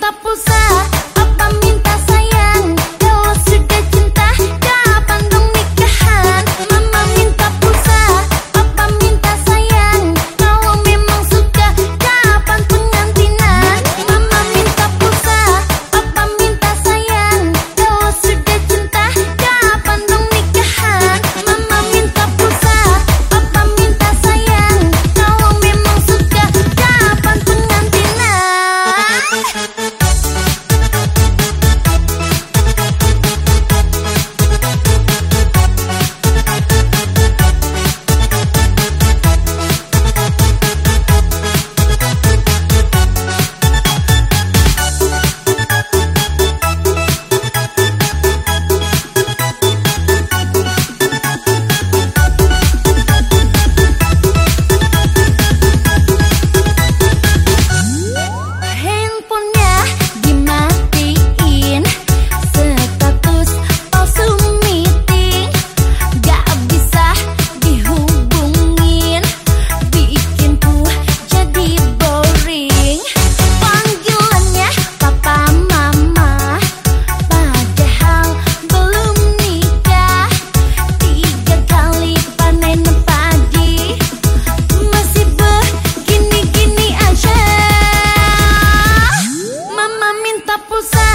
Tá pulsar papo.